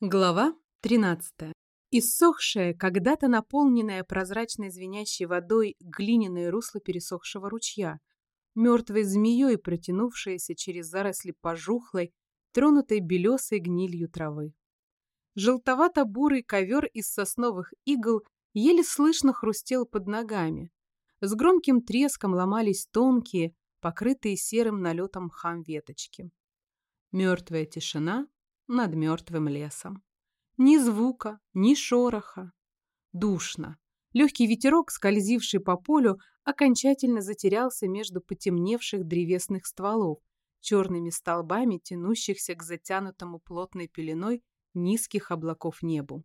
Глава 13. Иссохшее, когда-то наполненное прозрачной звенящей водой глиняное русло пересохшего ручья, мертвой змеей протянувшееся через заросли пожухлой, тронутой белесой гнилью травы. Желтовато-бурый ковер из сосновых игл еле слышно хрустел под ногами. С громким треском ломались тонкие, покрытые серым налетом мхам веточки. Мертвая тишина над мертвым лесом. Ни звука, ни шороха. Душно. Легкий ветерок, скользивший по полю, окончательно затерялся между потемневших древесных стволов, черными столбами, тянущихся к затянутому плотной пеленой низких облаков небу.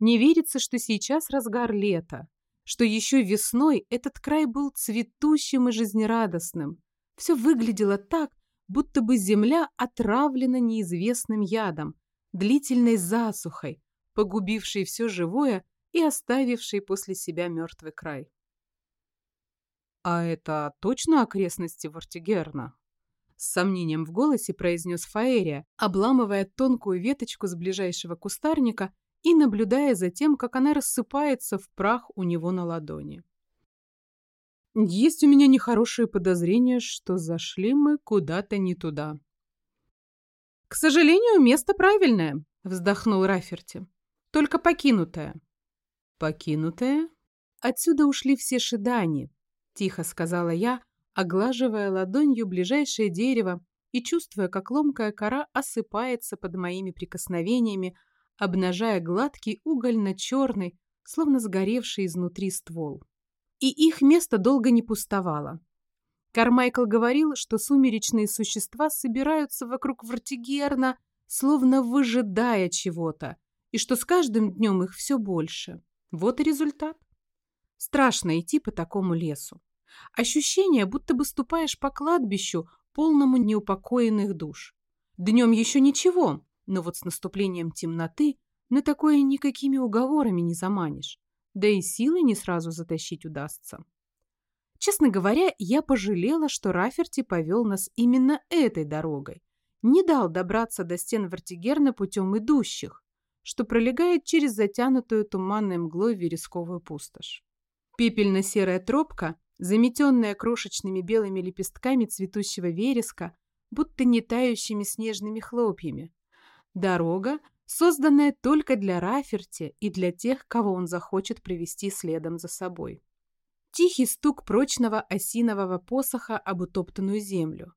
Не верится, что сейчас разгар лета, что еще весной этот край был цветущим и жизнерадостным. Все выглядело так, будто бы земля отравлена неизвестным ядом, длительной засухой, погубившей все живое и оставившей после себя мертвый край. «А это точно окрестности Вортигерна?» С сомнением в голосе произнес Фаэрия, обламывая тонкую веточку с ближайшего кустарника и наблюдая за тем, как она рассыпается в прах у него на ладони. Есть у меня нехорошее подозрение, что зашли мы куда-то не туда. К сожалению, место правильное, вздохнул Раферти. Только покинутое. Покинутое? Отсюда ушли все шидани, тихо сказала я, оглаживая ладонью ближайшее дерево и чувствуя, как ломкая кора осыпается под моими прикосновениями, обнажая гладкий угольно-черный, словно сгоревший изнутри ствол и их место долго не пустовало. Кармайкл говорил, что сумеречные существа собираются вокруг Вартигерна, словно выжидая чего-то, и что с каждым днем их все больше. Вот и результат. Страшно идти по такому лесу. Ощущение, будто бы ступаешь по кладбищу, полному неупокоенных душ. Днем еще ничего, но вот с наступлением темноты на такое никакими уговорами не заманишь да и силы не сразу затащить удастся. Честно говоря, я пожалела, что Раферти повел нас именно этой дорогой. Не дал добраться до стен Вартигерна путем идущих, что пролегает через затянутую туманной мглой вересковую пустошь. Пепельно-серая тропка, заметенная крошечными белыми лепестками цветущего вереска, будто не тающими снежными хлопьями. Дорога, созданная только для Раферти и для тех, кого он захочет привести следом за собой. Тихий стук прочного осинового посоха об утоптанную землю,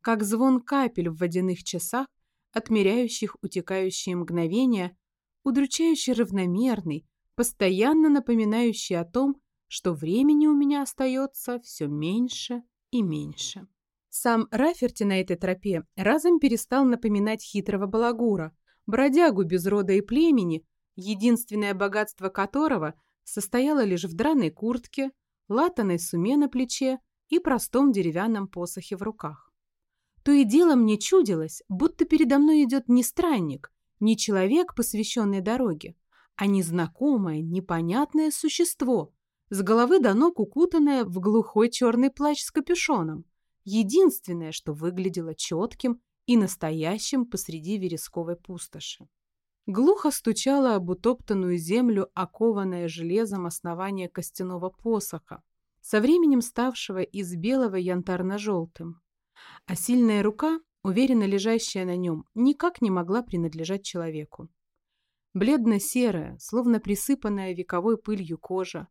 как звон капель в водяных часах, отмеряющих утекающие мгновения, удручающе равномерный, постоянно напоминающий о том, что времени у меня остается все меньше и меньше. Сам Раферти на этой тропе разом перестал напоминать хитрого балагура, бродягу без рода и племени, единственное богатство которого состояло лишь в драной куртке, латаной суме на плече и простом деревянном посохе в руках. То и дело мне чудилось, будто передо мной идет не странник, не человек, посвященный дороге, а незнакомое, непонятное существо, с головы до ног укутанное в глухой черный плащ с капюшоном, единственное, что выглядело четким и настоящим посреди вересковой пустоши. Глухо стучало об утоптанную землю, окованное железом основание костяного посоха, со временем ставшего из белого янтарно-желтым. А сильная рука, уверенно лежащая на нем, никак не могла принадлежать человеку. Бледно-серая, словно присыпанная вековой пылью кожа,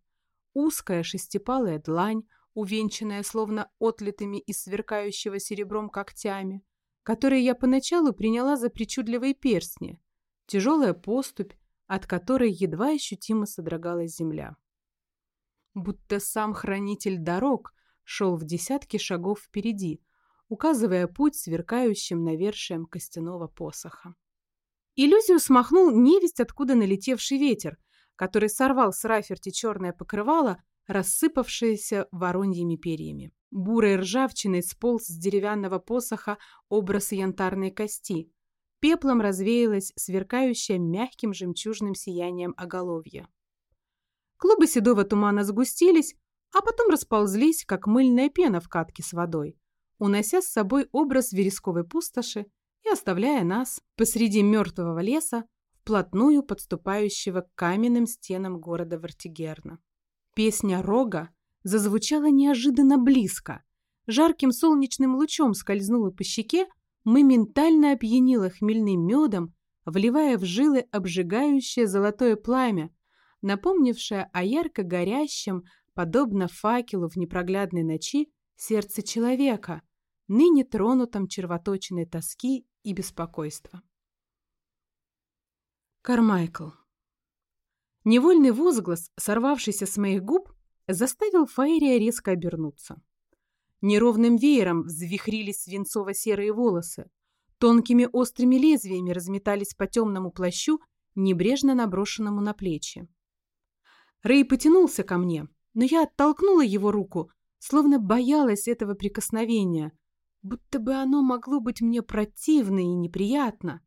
узкая шестипалая длань, увенчанная словно отлитыми из сверкающего серебром когтями, которые я поначалу приняла за причудливые перстни, тяжелая поступь, от которой едва ощутимо содрогалась земля. Будто сам хранитель дорог шел в десятки шагов впереди, указывая путь сверкающим навершием костяного посоха. Иллюзию смахнул невесть, откуда налетевший ветер, который сорвал с Раферти черное покрывало, рассыпавшееся вороньими перьями бурой ржавчиной сполз с деревянного посоха образ янтарной кости. Пеплом развеялась сверкающая мягким жемчужным сиянием оголовья. Клубы седого тумана сгустились, а потом расползлись, как мыльная пена в катке с водой, унося с собой образ вересковой пустоши и оставляя нас посреди мертвого леса, вплотную подступающего к каменным стенам города Вартигерна. Песня Рога зазвучала неожиданно близко. Жарким солнечным лучом скользнула по щеке, моментально опьянила хмельным медом, вливая в жилы обжигающее золотое пламя, напомнившее о ярко горящем, подобно факелу в непроглядной ночи, сердце человека, ныне тронутом червоточиной тоски и беспокойства. Кармайкл. Невольный возглас, сорвавшийся с моих губ, заставил Фаэрия резко обернуться. Неровным веером взвихрились свинцово-серые волосы, тонкими острыми лезвиями разметались по темному плащу, небрежно наброшенному на плечи. Рэй потянулся ко мне, но я оттолкнула его руку, словно боялась этого прикосновения, будто бы оно могло быть мне противно и неприятно.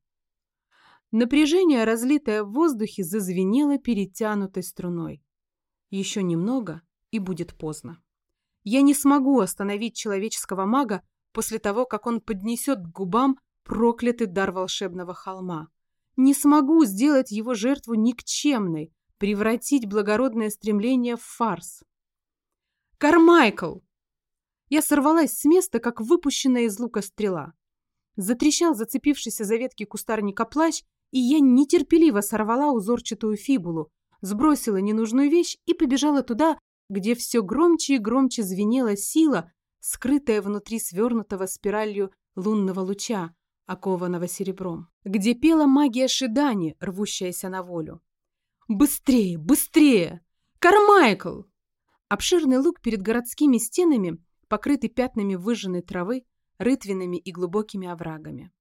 Напряжение, разлитое в воздухе, зазвенело перетянутой струной. Еще немного, и будет поздно. Я не смогу остановить человеческого мага после того, как он поднесет к губам проклятый дар волшебного холма. Не смогу сделать его жертву никчемной, превратить благородное стремление в фарс. «Кармайкл!» Я сорвалась с места, как выпущенная из лука стрела. Затрещал зацепившийся за ветки кустарника плащ, и я нетерпеливо сорвала узорчатую фибулу, сбросила ненужную вещь и побежала туда, где все громче и громче звенела сила, скрытая внутри свернутого спиралью лунного луча, окованного серебром, где пела магия Шидани, рвущаяся на волю. «Быстрее! Быстрее! Кармайкл!» Обширный луг перед городскими стенами, покрытый пятнами выжженной травы, рытвинами и глубокими оврагами.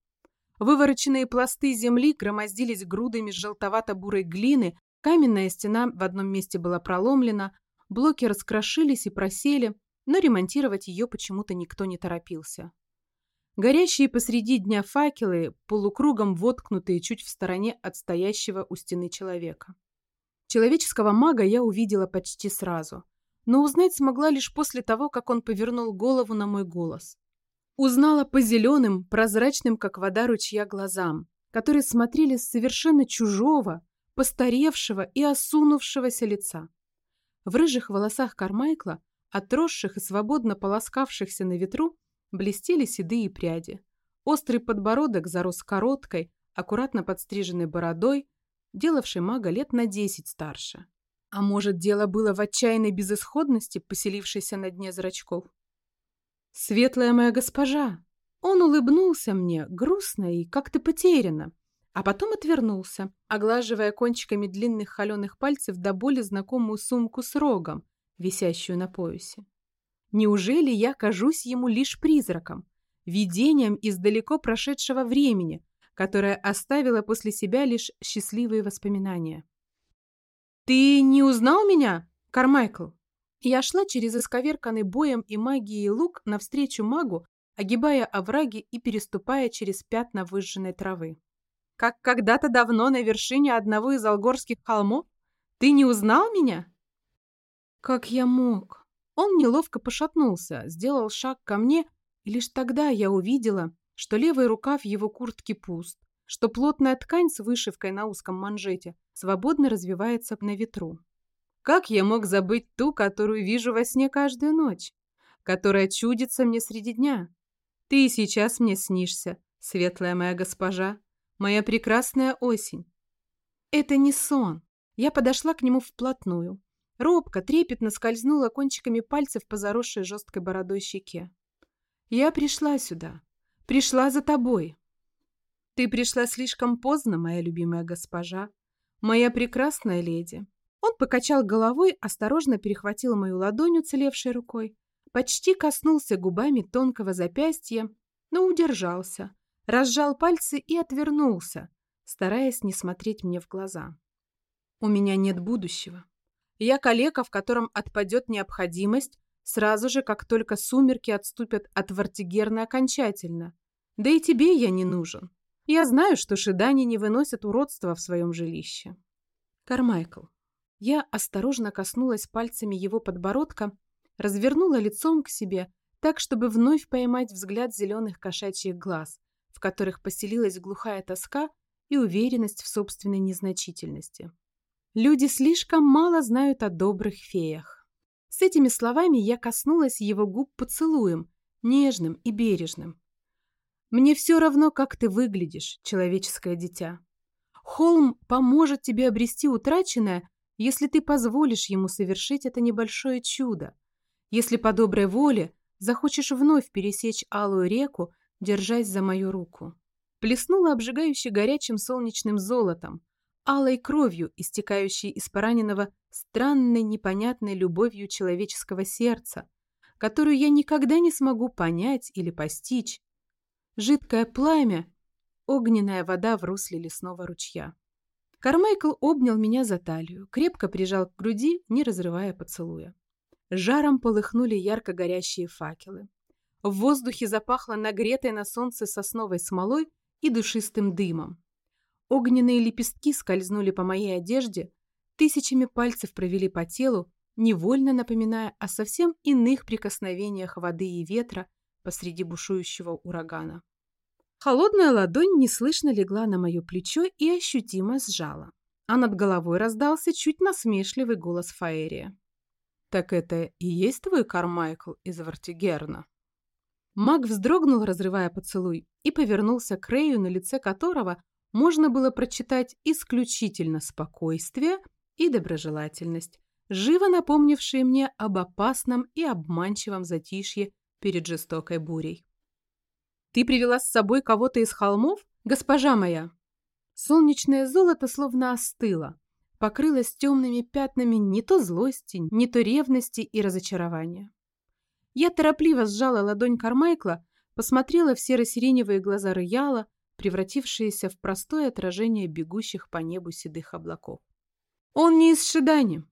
Вывороченные пласты земли громоздились грудами желтовато-бурой глины, каменная стена в одном месте была проломлена, блоки раскрошились и просели, но ремонтировать ее почему-то никто не торопился. Горящие посреди дня факелы, полукругом воткнутые чуть в стороне от стоящего у стены человека. Человеческого мага я увидела почти сразу, но узнать смогла лишь после того, как он повернул голову на мой голос. Узнала по зеленым, прозрачным, как вода ручья, глазам, которые смотрели с совершенно чужого, постаревшего и осунувшегося лица. В рыжих волосах Кармайкла, отросших и свободно полоскавшихся на ветру, блестели седые пряди. Острый подбородок зарос короткой, аккуратно подстриженной бородой, делавшей мага лет на десять старше. А может, дело было в отчаянной безысходности, поселившейся на дне зрачков? «Светлая моя госпожа!» Он улыбнулся мне, грустно и как-то потерянно, а потом отвернулся, оглаживая кончиками длинных холеных пальцев до боли знакомую сумку с рогом, висящую на поясе. Неужели я кажусь ему лишь призраком, видением из далеко прошедшего времени, которое оставило после себя лишь счастливые воспоминания? «Ты не узнал меня, Кармайкл?» Я шла через исковерканный боем и магией лук навстречу магу, огибая овраги и переступая через пятна выжженной травы. «Как когда-то давно на вершине одного из алгорских холмов? Ты не узнал меня?» «Как я мог?» Он неловко пошатнулся, сделал шаг ко мне, и лишь тогда я увидела, что левый рукав его куртки пуст, что плотная ткань с вышивкой на узком манжете свободно развивается на ветру. Как я мог забыть ту, которую вижу во сне каждую ночь, которая чудится мне среди дня? Ты сейчас мне снишься, светлая моя госпожа, моя прекрасная осень. Это не сон. Я подошла к нему вплотную, Робко, трепетно скользнула кончиками пальцев по заросшей жесткой бородой щеке. «Я пришла сюда. Пришла за тобой». «Ты пришла слишком поздно, моя любимая госпожа. Моя прекрасная леди». Он покачал головой, осторожно перехватил мою ладонь уцелевшей рукой, почти коснулся губами тонкого запястья, но удержался, разжал пальцы и отвернулся, стараясь не смотреть мне в глаза. «У меня нет будущего. Я калека, в котором отпадет необходимость, сразу же, как только сумерки отступят от Вартигерна окончательно. Да и тебе я не нужен. Я знаю, что шидани не выносят уродства в своем жилище. Кармайкл. Я осторожно коснулась пальцами его подбородка, развернула лицом к себе, так, чтобы вновь поймать взгляд зеленых кошачьих глаз, в которых поселилась глухая тоска и уверенность в собственной незначительности. Люди слишком мало знают о добрых феях. С этими словами я коснулась его губ поцелуем, нежным и бережным. Мне все равно, как ты выглядишь, человеческое дитя. Холм поможет тебе обрести утраченное, если ты позволишь ему совершить это небольшое чудо. Если по доброй воле захочешь вновь пересечь алую реку, держась за мою руку. Плеснула обжигающе горячим солнечным золотом, алой кровью, истекающей из пораненного странной непонятной любовью человеческого сердца, которую я никогда не смогу понять или постичь. Жидкое пламя, огненная вода в русле лесного ручья. Кармайкл обнял меня за талию, крепко прижал к груди, не разрывая поцелуя. Жаром полыхнули ярко горящие факелы. В воздухе запахло нагретой на солнце сосновой смолой и душистым дымом. Огненные лепестки скользнули по моей одежде, тысячами пальцев провели по телу, невольно напоминая о совсем иных прикосновениях воды и ветра посреди бушующего урагана. Холодная ладонь неслышно легла на мое плечо и ощутимо сжала. А над головой раздался чуть насмешливый голос Фаэрия. «Так это и есть твой Кармайкл из Вартигерна?» Маг вздрогнул, разрывая поцелуй, и повернулся к Рэю, на лице которого можно было прочитать исключительно спокойствие и доброжелательность, живо напомнившие мне об опасном и обманчивом затишье перед жестокой бурей. «Ты привела с собой кого-то из холмов, госпожа моя?» Солнечное золото словно остыло, покрылось темными пятнами не то злости, не то ревности и разочарования. Я торопливо сжала ладонь Кармайкла, посмотрела в серо-сиреневые глаза Рояла, превратившиеся в простое отражение бегущих по небу седых облаков. «Он не из Шидани.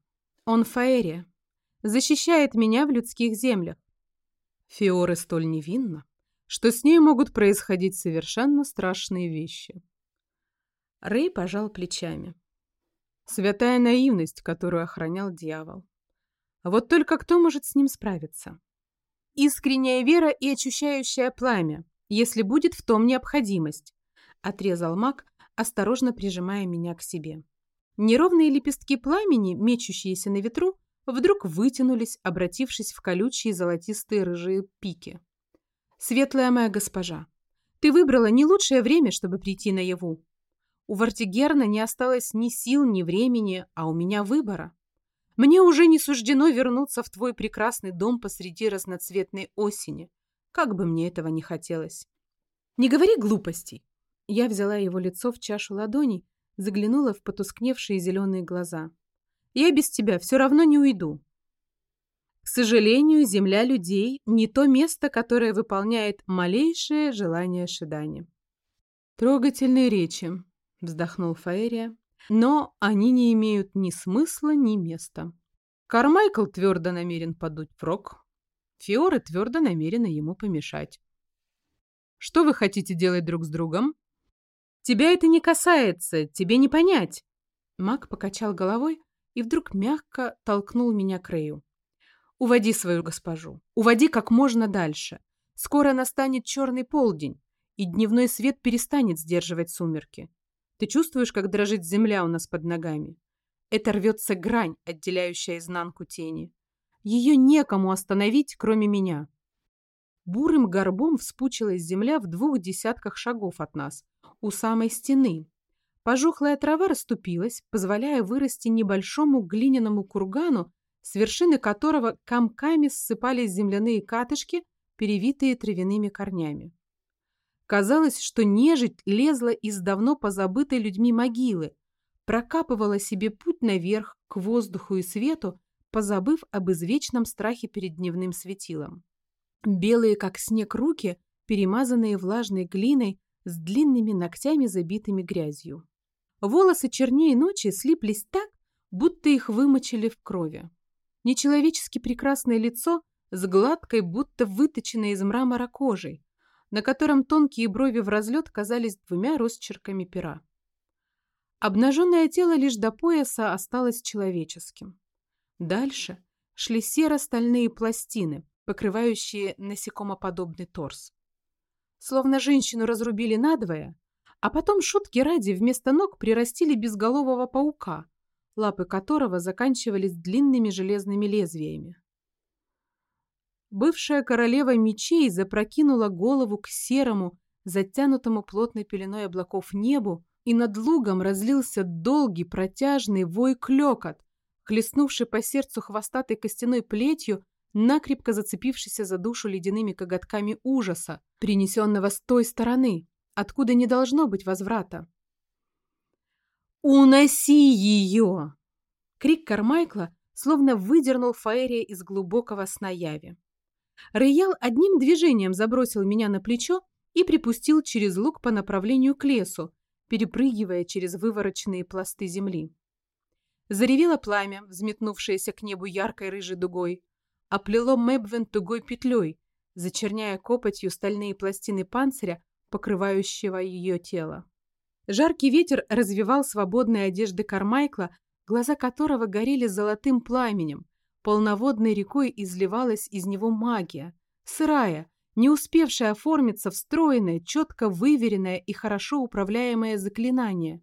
Он Фаэрия. Защищает меня в людских землях». Фиоры столь невинна, что с ней могут происходить совершенно страшные вещи. Рэй пожал плечами. Святая наивность, которую охранял дьявол. Вот только кто может с ним справиться? Искренняя вера и очищающее пламя, если будет в том необходимость, отрезал маг, осторожно прижимая меня к себе. Неровные лепестки пламени, мечущиеся на ветру, вдруг вытянулись, обратившись в колючие золотистые рыжие пики. «Светлая моя госпожа, ты выбрала не лучшее время, чтобы прийти наяву. У Вартигерна не осталось ни сил, ни времени, а у меня выбора. Мне уже не суждено вернуться в твой прекрасный дом посреди разноцветной осени, как бы мне этого не хотелось. Не говори глупостей. Я взяла его лицо в чашу ладоней, заглянула в потускневшие зеленые глаза. Я без тебя все равно не уйду. К сожалению, земля людей не то место, которое выполняет малейшее желание ожидания. Трогательные речи, вздохнул Фаэрия, но они не имеют ни смысла, ни места. Кармайкл твердо намерен подуть в рог. Фиора твердо намерена ему помешать. Что вы хотите делать друг с другом? Тебя это не касается, тебе не понять. Мак покачал головой и вдруг мягко толкнул меня к Рэю. Уводи свою госпожу. Уводи как можно дальше. Скоро настанет черный полдень, и дневной свет перестанет сдерживать сумерки. Ты чувствуешь, как дрожит земля у нас под ногами? Это рвется грань, отделяющая изнанку тени. Ее некому остановить, кроме меня. Бурым горбом вспучилась земля в двух десятках шагов от нас, у самой стены. Пожухлая трава расступилась, позволяя вырасти небольшому глиняному кургану, с вершины которого комками ссыпались земляные катышки, перевитые травяными корнями. Казалось, что нежить лезла из давно позабытой людьми могилы, прокапывала себе путь наверх, к воздуху и свету, позабыв об извечном страхе перед дневным светилом. Белые, как снег, руки, перемазанные влажной глиной, с длинными ногтями, забитыми грязью. Волосы чернее ночи слиплись так, будто их вымочили в крови. Нечеловечески прекрасное лицо с гладкой, будто выточенной из мрамора кожей, на котором тонкие брови в разлет казались двумя росчерками пера. Обнаженное тело лишь до пояса осталось человеческим. Дальше шли серо-стальные пластины, покрывающие насекомоподобный торс. словно женщину разрубили надвое, а потом шутки ради вместо ног прирастили безголового паука, лапы которого заканчивались длинными железными лезвиями. Бывшая королева мечей запрокинула голову к серому, затянутому плотной пеленой облаков небу, и над лугом разлился долгий протяжный вой-клёкот, хлестнувший по сердцу хвостатой костяной плетью, накрепко зацепившийся за душу ледяными коготками ужаса, принесенного с той стороны, откуда не должно быть возврата. «Уноси ее!» Крик Кармайкла словно выдернул Фаэрия из глубокого сна яви. Рейял одним движением забросил меня на плечо и припустил через луг по направлению к лесу, перепрыгивая через вывороченные пласты земли. Заревело пламя, взметнувшееся к небу яркой рыжей дугой, оплело Мэбвен тугой петлей, зачерняя копотью стальные пластины панциря, покрывающего ее тело. Жаркий ветер развивал свободные одежды Кармайкла, глаза которого горели золотым пламенем. Полноводной рекой изливалась из него магия, сырая, не успевшая оформиться в стройное, четко выверенное и хорошо управляемое заклинание.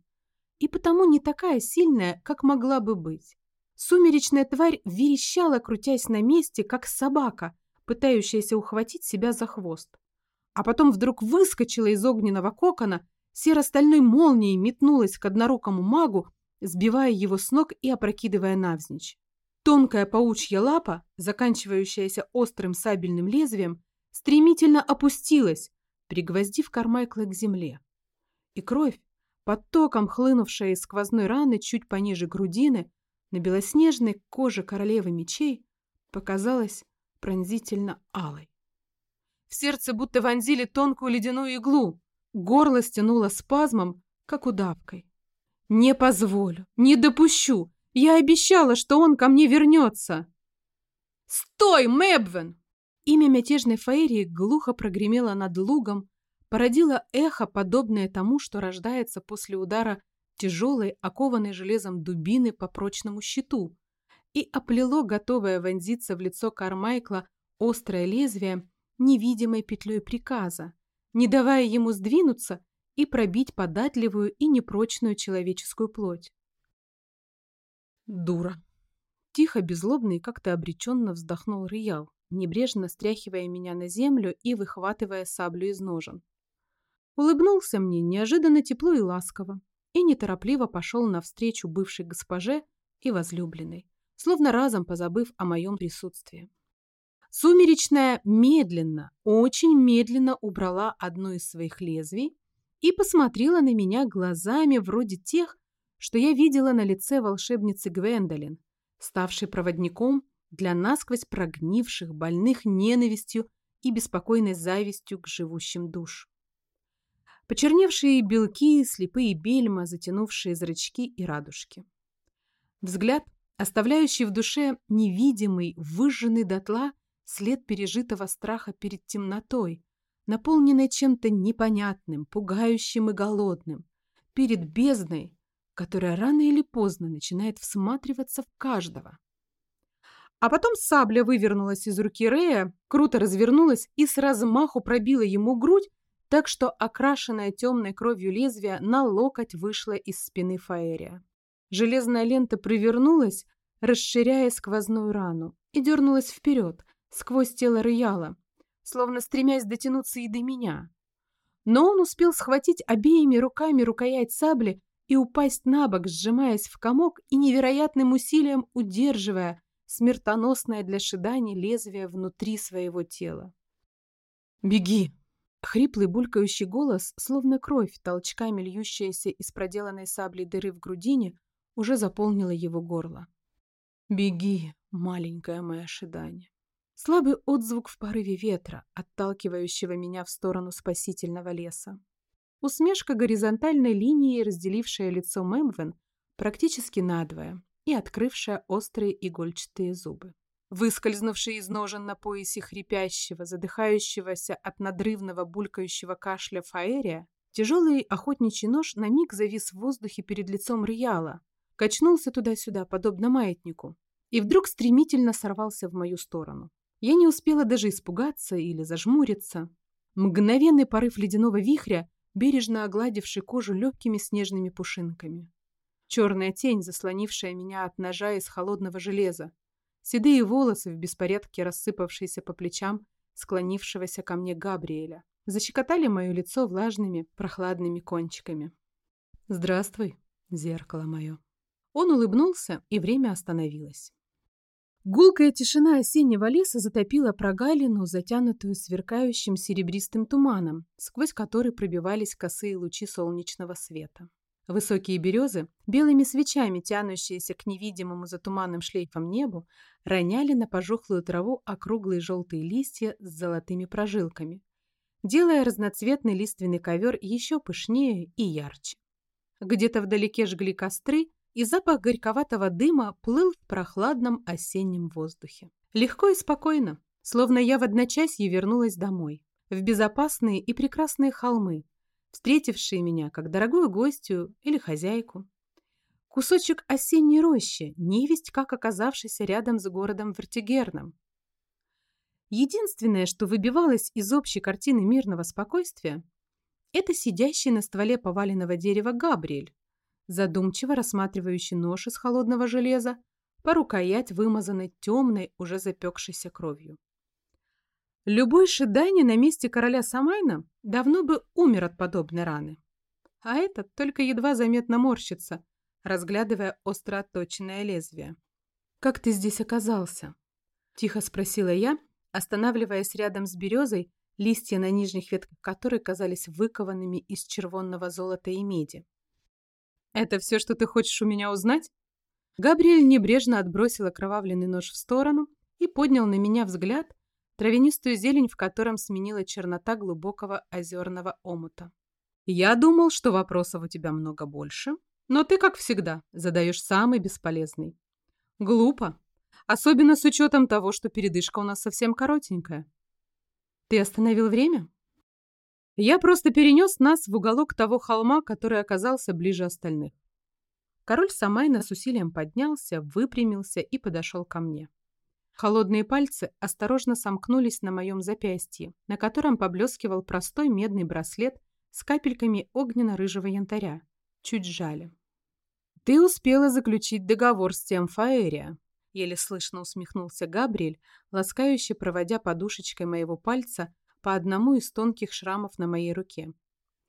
И потому не такая сильная, как могла бы быть. Сумеречная тварь верещала, крутясь на месте, как собака, пытающаяся ухватить себя за хвост. А потом вдруг выскочила из огненного кокона серо-стальной молнией метнулась к однорукому магу, сбивая его с ног и опрокидывая навзничь. Тонкая паучья лапа, заканчивающаяся острым сабельным лезвием, стремительно опустилась, пригвоздив Кармайкла к земле. И кровь, потоком хлынувшая из сквозной раны чуть пониже грудины, на белоснежной коже королевы мечей, показалась пронзительно алой. В сердце будто вонзили тонкую ледяную иглу, Горло стянуло спазмом, как удавкой. «Не позволю, не допущу! Я обещала, что он ко мне вернется!» «Стой, Мэбвен!» Имя мятежной Фаерии глухо прогремело над лугом, породило эхо, подобное тому, что рождается после удара тяжелой, окованной железом дубины по прочному щиту, и оплело, готовое вонзиться в лицо Кармайкла, острое лезвие невидимой петлей приказа, не давая ему сдвинуться и пробить податливую и непрочную человеческую плоть. Дура. Тихо, беззлобно и как-то обреченно вздохнул Риял, небрежно стряхивая меня на землю и выхватывая саблю из ножен. Улыбнулся мне неожиданно тепло и ласково и неторопливо пошел навстречу бывшей госпоже и возлюбленной, словно разом позабыв о моем присутствии. Сумеречная медленно, очень медленно убрала одно из своих лезвий и посмотрела на меня глазами вроде тех, что я видела на лице волшебницы Гвендолин, ставшей проводником для насквозь прогнивших, больных ненавистью и беспокойной завистью к живущим душ. Почерневшие белки, слепые бельма, затянувшие зрачки и радужки. Взгляд, оставляющий в душе невидимый, выжженный дотла, след пережитого страха перед темнотой, наполненной чем-то непонятным, пугающим и голодным, перед бездной, которая рано или поздно начинает всматриваться в каждого. А потом сабля вывернулась из руки Рея, круто развернулась и с размаху пробила ему грудь, так что окрашенная темной кровью лезвие на локоть вышло из спины Фаэрия. Железная лента привернулась, расширяя сквозную рану, и дернулась вперед, сквозь тело Рояла, словно стремясь дотянуться и до меня. Но он успел схватить обеими руками рукоять сабли и упасть на бок, сжимаясь в комок и невероятным усилием удерживая смертоносное для Шидани лезвие внутри своего тела. «Беги!» Хриплый булькающий голос, словно кровь, толчками льющаяся из проделанной саблей дыры в грудине, уже заполнила его горло. «Беги, маленькая моя Шидани!» Слабый отзвук в порыве ветра, отталкивающего меня в сторону спасительного леса. Усмешка горизонтальной линией, разделившая лицо Мэмвен практически надвое и открывшая острые игольчатые зубы. Выскользнувший из ножен на поясе хрипящего, задыхающегося от надрывного булькающего кашля Фаэрия, тяжелый охотничий нож на миг завис в воздухе перед лицом Риала, качнулся туда-сюда, подобно маятнику, и вдруг стремительно сорвался в мою сторону. Я не успела даже испугаться или зажмуриться. Мгновенный порыв ледяного вихря, бережно огладивший кожу легкими снежными пушинками. Черная тень, заслонившая меня от ножа из холодного железа. Седые волосы в беспорядке, рассыпавшиеся по плечам, склонившегося ко мне Габриэля, защекотали мое лицо влажными, прохладными кончиками. «Здравствуй, зеркало мое». Он улыбнулся, и время остановилось. Гулкая тишина осеннего леса затопила прогалину, затянутую сверкающим серебристым туманом, сквозь который пробивались косые лучи солнечного света. Высокие березы, белыми свечами тянущиеся к невидимому за туманным шлейфом небу, роняли на пожухлую траву округлые желтые листья с золотыми прожилками, делая разноцветный лиственный ковер еще пышнее и ярче. Где-то вдалеке жгли костры, и запах горьковатого дыма плыл в прохладном осеннем воздухе. Легко и спокойно, словно я в одночасье вернулась домой, в безопасные и прекрасные холмы, встретившие меня как дорогую гостью или хозяйку. Кусочек осенней рощи, невесть как оказавшийся рядом с городом Вертигерном. Единственное, что выбивалось из общей картины мирного спокойствия, это сидящий на стволе поваленного дерева Габриэль, задумчиво рассматривающий нож из холодного железа, по рукоять вымазанной темной, уже запекшейся кровью. Любой Шидани на месте короля Самайна давно бы умер от подобной раны. А этот только едва заметно морщится, разглядывая остро отточенное лезвие. «Как ты здесь оказался?» – тихо спросила я, останавливаясь рядом с березой, листья на нижних ветках которой казались выкованными из червонного золота и меди. «Это все, что ты хочешь у меня узнать?» Габриэль небрежно отбросил окровавленный нож в сторону и поднял на меня взгляд, травянистую зелень в котором сменила чернота глубокого озерного омута. «Я думал, что вопросов у тебя много больше, но ты, как всегда, задаешь самый бесполезный. Глупо, особенно с учетом того, что передышка у нас совсем коротенькая. Ты остановил время?» Я просто перенес нас в уголок того холма, который оказался ближе остальных. Король Самайна с усилием поднялся, выпрямился и подошел ко мне. Холодные пальцы осторожно сомкнулись на моем запястье, на котором поблескивал простой медный браслет с капельками огненно-рыжего янтаря. Чуть жали. «Ты успела заключить договор с тем Фаэрия», — еле слышно усмехнулся Габриэль, ласкающе проводя подушечкой моего пальца по одному из тонких шрамов на моей руке.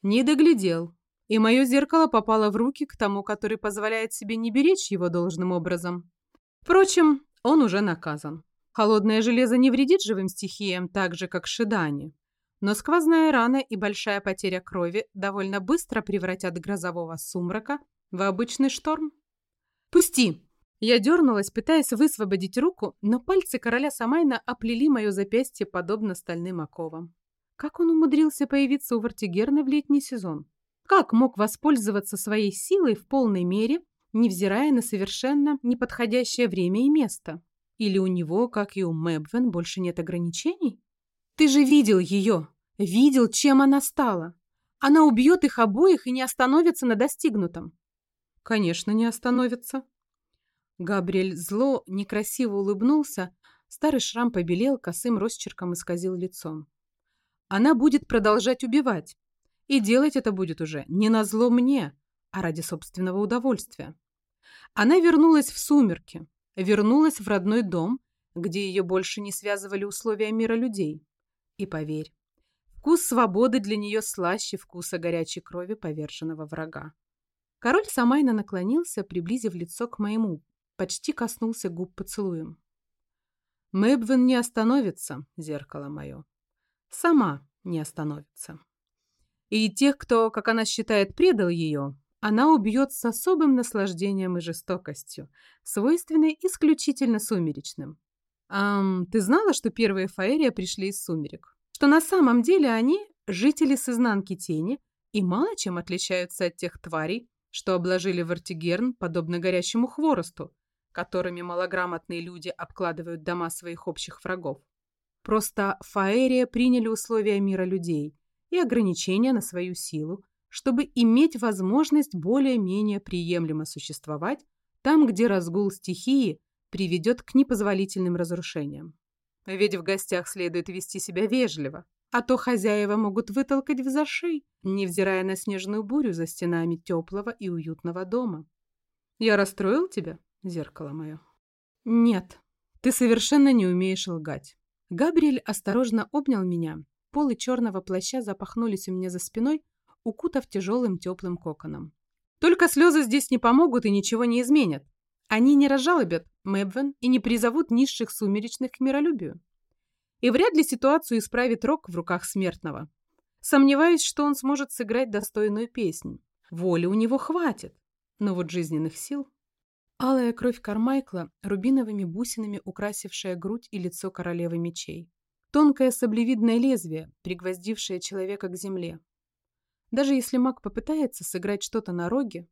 Не доглядел, и мое зеркало попало в руки к тому, который позволяет себе не беречь его должным образом. Впрочем, он уже наказан. Холодное железо не вредит живым стихиям так же, как шидани. Но сквозная рана и большая потеря крови довольно быстро превратят грозового сумрака в обычный шторм. «Пусти!» Я дернулась, пытаясь высвободить руку, но пальцы короля Самайна оплели мое запястье подобно стальным оковам. Как он умудрился появиться у Вартигерна в летний сезон? Как мог воспользоваться своей силой в полной мере, невзирая на совершенно неподходящее время и место? Или у него, как и у Мэбвен, больше нет ограничений? Ты же видел ее, видел, чем она стала. Она убьет их обоих и не остановится на достигнутом. Конечно, не остановится. Габриэль зло, некрасиво улыбнулся, старый шрам побелел, косым росчерком исказил лицом. Она будет продолжать убивать. И делать это будет уже не на зло мне, а ради собственного удовольствия. Она вернулась в сумерки, вернулась в родной дом, где ее больше не связывали условия мира людей. И поверь, вкус свободы для нее слаще вкуса горячей крови поверженного врага. Король Самайна наклонился, приблизив лицо к моему, почти коснулся губ поцелуем. Мэбвин не остановится, зеркало мое. Сама не остановится. И тех, кто, как она считает, предал ее, она убьет с особым наслаждением и жестокостью, свойственной исключительно сумеречным. Ам, ты знала, что первые Фаэрия пришли из сумерек? Что на самом деле они – жители с изнанки тени и мало чем отличаются от тех тварей, что обложили Вартигерн, подобно горящему хворосту, которыми малограмотные люди обкладывают дома своих общих врагов. Просто Фаэрия приняли условия мира людей и ограничения на свою силу, чтобы иметь возможность более-менее приемлемо существовать там, где разгул стихии приведет к непозволительным разрушениям. Ведь в гостях следует вести себя вежливо, а то хозяева могут вытолкать в зашей, невзирая на снежную бурю за стенами теплого и уютного дома. Я расстроил тебя, зеркало мое? Нет, ты совершенно не умеешь лгать. Габриэль осторожно обнял меня. Полы черного плаща запахнулись у меня за спиной, укутав тяжелым теплым коконом. Только слезы здесь не помогут и ничего не изменят. Они не разжалобят Мэбвен и не призовут низших сумеречных к миролюбию. И вряд ли ситуацию исправит рок в руках смертного. Сомневаюсь, что он сможет сыграть достойную песню. Воли у него хватит, но вот жизненных сил... Алая кровь Кармайкла, рубиновыми бусинами украсившая грудь и лицо королевы мечей. Тонкое саблевидное лезвие, пригвоздившее человека к земле. Даже если маг попытается сыграть что-то на роге,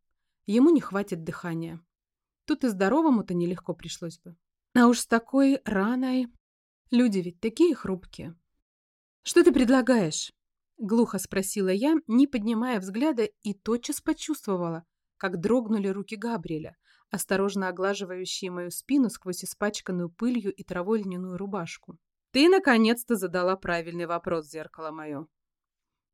ему не хватит дыхания. Тут и здоровому-то нелегко пришлось бы. А уж с такой раной... Люди ведь такие хрупкие. «Что ты предлагаешь?» Глухо спросила я, не поднимая взгляда, и тотчас почувствовала, как дрогнули руки Габриэля, осторожно оглаживающие мою спину сквозь испачканную пылью и травой льняную рубашку. «Ты наконец-то задала правильный вопрос, зеркало мое.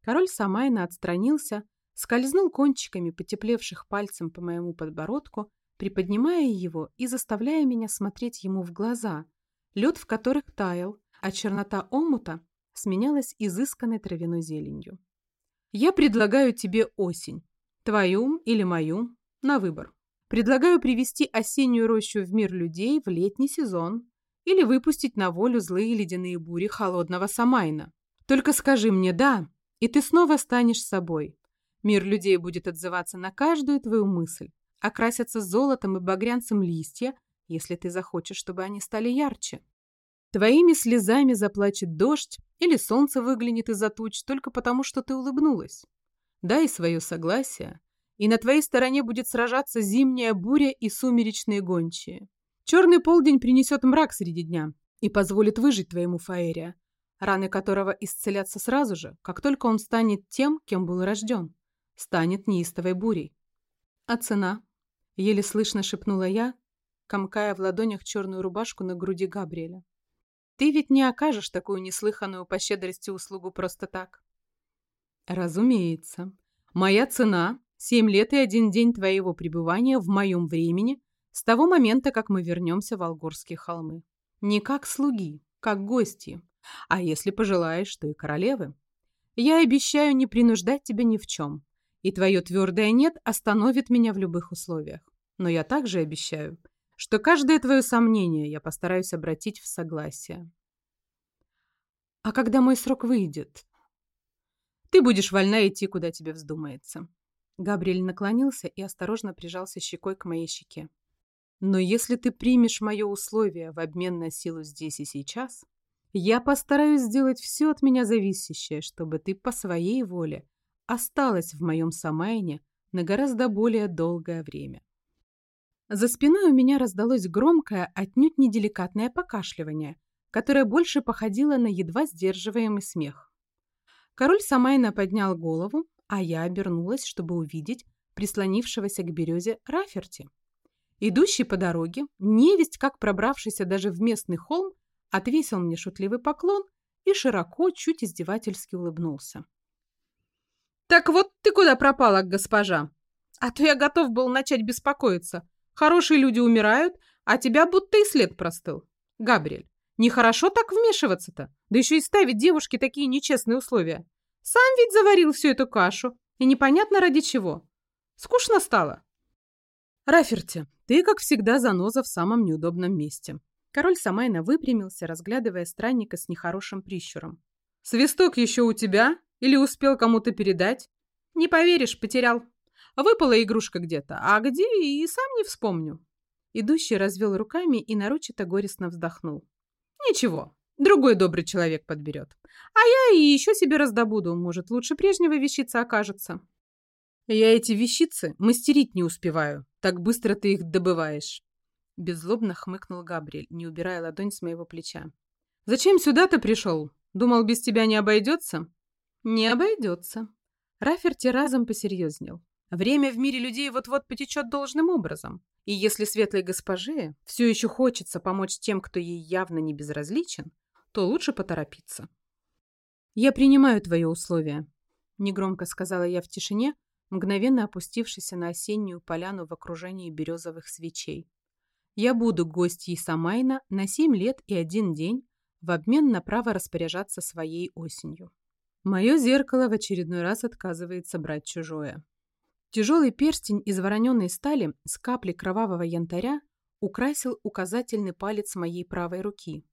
Король Самайна отстранился, скользнул кончиками потеплевших пальцем по моему подбородку, приподнимая его и заставляя меня смотреть ему в глаза, лед в которых таял, а чернота омута сменялась изысканной травяной зеленью. «Я предлагаю тебе осень, твою или мою, на выбор. Предлагаю привести осеннюю рощу в мир людей в летний сезон или выпустить на волю злые ледяные бури холодного Самайна. Только скажи мне «да», и ты снова станешь собой. Мир людей будет отзываться на каждую твою мысль, окрасятся золотом и багрянцем листья, если ты захочешь, чтобы они стали ярче. Твоими слезами заплачет дождь или солнце выглянет из-за туч только потому, что ты улыбнулась. Дай свое согласие, и на твоей стороне будет сражаться зимняя буря и сумеречные гончие. Черный полдень принесет мрак среди дня и позволит выжить твоему Фаэре, раны которого исцелятся сразу же, как только он станет тем, кем был рожден, станет неистовой бурей. А цена? Еле слышно шепнула я, комкая в ладонях черную рубашку на груди Габриэля. Ты ведь не окажешь такую неслыханную по щедрости услугу просто так. Разумеется. Моя цена — семь лет и один день твоего пребывания в моем времени с того момента, как мы вернемся в Алгорские холмы. Не как слуги, как гости, а если пожелаешь, то и королевы. Я обещаю не принуждать тебя ни в чем, и твое твердое «нет» остановит меня в любых условиях. Но я также обещаю, что каждое твое сомнение я постараюсь обратить в согласие. А когда мой срок выйдет? Ты будешь вольна идти, куда тебе вздумается. Габриэль наклонился и осторожно прижался щекой к моей щеке. Но если ты примешь мое условие в обмен на силу здесь и сейчас, я постараюсь сделать все от меня зависящее, чтобы ты по своей воле осталась в моем Самайне на гораздо более долгое время. За спиной у меня раздалось громкое, отнюдь неделикатное покашливание, которое больше походило на едва сдерживаемый смех. Король Самайна поднял голову, а я обернулась, чтобы увидеть прислонившегося к березе Раферти. Идущий по дороге, невесть как пробравшийся даже в местный холм, отвесил мне шутливый поклон и широко, чуть издевательски улыбнулся. «Так вот ты куда пропала, госпожа? А то я готов был начать беспокоиться. Хорошие люди умирают, а тебя будто и след простыл. Габриэль, нехорошо так вмешиваться-то, да еще и ставить девушке такие нечестные условия. Сам ведь заварил всю эту кашу, и непонятно ради чего. Скучно стало?» «Раферти, ты, как всегда, заноза в самом неудобном месте. Король Самайна выпрямился, разглядывая странника с нехорошим прищуром. «Свисток еще у тебя? Или успел кому-то передать?» «Не поверишь, потерял. Выпала игрушка где-то, а где и сам не вспомню». Идущий развел руками и нарочито горестно вздохнул. «Ничего, другой добрый человек подберет. А я и еще себе раздобуду, может, лучше прежнего вещица окажется». «Я эти вещицы мастерить не успеваю, так быстро ты их добываешь». Беззлобно хмыкнул Габриэль, не убирая ладонь с моего плеча. «Зачем сюда ты пришел? Думал, без тебя не обойдется?» «Не обойдется». Раферти разом посерьезнел. «Время в мире людей вот-вот потечет должным образом. И если светлой госпоже все еще хочется помочь тем, кто ей явно не безразличен, то лучше поторопиться». «Я принимаю твои условия», — негромко сказала я в тишине, мгновенно опустившись на осеннюю поляну в окружении березовых свечей. «Я буду гостьей Самайна на семь лет и один день в обмен на право распоряжаться своей осенью». Мое зеркало в очередной раз отказывается брать чужое. Тяжелый перстень из вороненной стали с каплей кровавого янтаря украсил указательный палец моей правой руки,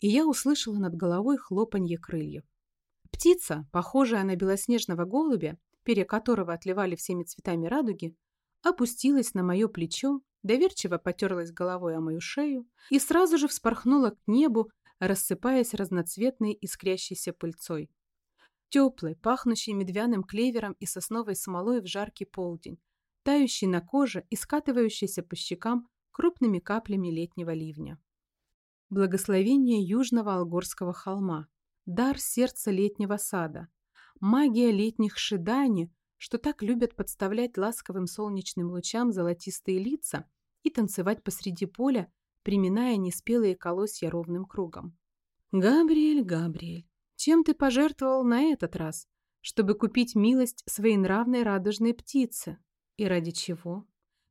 и я услышала над головой хлопанье крыльев. Птица, похожая на белоснежного голубя, перья которого отливали всеми цветами радуги, опустилась на мое плечо, доверчиво потерлась головой о мою шею и сразу же вспорхнула к небу, рассыпаясь разноцветной искрящейся пыльцой. Теплый, пахнущий медвяным клевером и сосновой смолой в жаркий полдень, тающий на коже и скатывающийся по щекам крупными каплями летнего ливня. Благословение южного Алгорского холма, дар сердца летнего сада, магия летних шидани, что так любят подставлять ласковым солнечным лучам золотистые лица и танцевать посреди поля, приминая неспелые колосья ровным кругом. «Габриэль, Габриэль, чем ты пожертвовал на этот раз, чтобы купить милость своей нравной радужной птицы? И ради чего?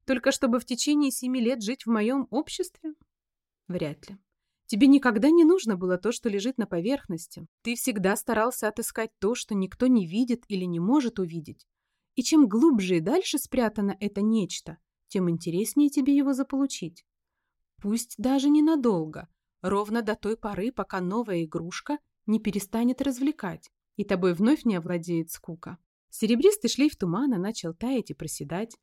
Только чтобы в течение семи лет жить в моем обществе? Вряд ли. Тебе никогда не нужно было то, что лежит на поверхности. Ты всегда старался отыскать то, что никто не видит или не может увидеть. И чем глубже и дальше спрятано это нечто, тем интереснее тебе его заполучить. Пусть даже ненадолго, ровно до той поры, пока новая игрушка не перестанет развлекать, и тобой вновь не овладеет скука. Серебристый шлейф тумана начал таять и проседать,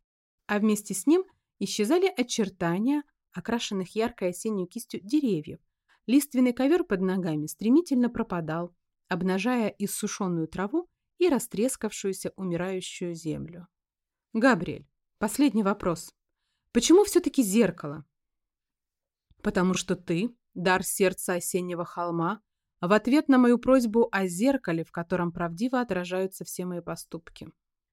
а вместе с ним исчезали очертания, окрашенных яркой осенней кистью деревьев, Лиственный ковер под ногами стремительно пропадал, обнажая иссушенную траву и растрескавшуюся умирающую землю. «Габриэль, последний вопрос. Почему все-таки зеркало?» «Потому что ты, дар сердца осеннего холма, в ответ на мою просьбу о зеркале, в котором правдиво отражаются все мои поступки.